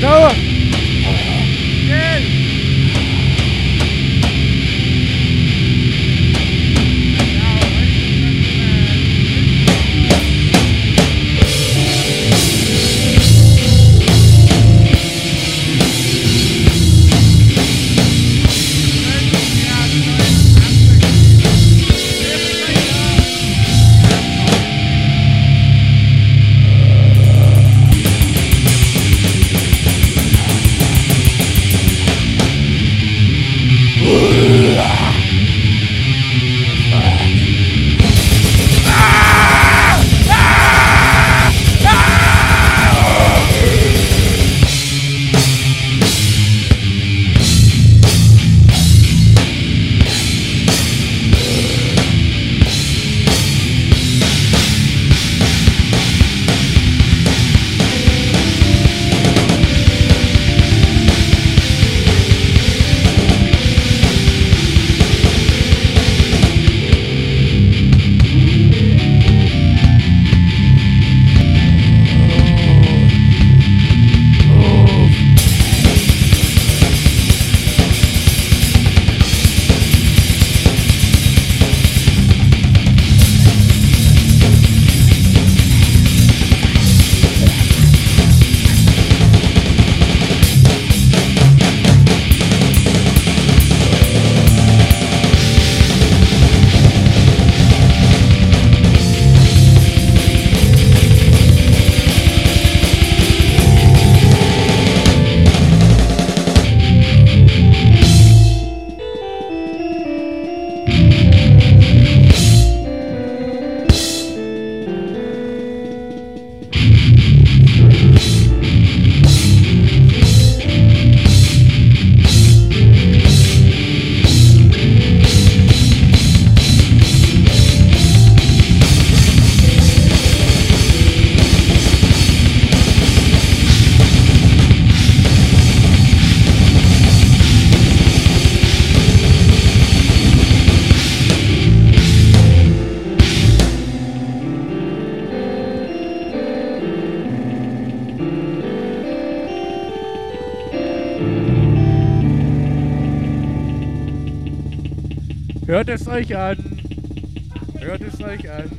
Tchau! Hört es euch an. Hört es euch an.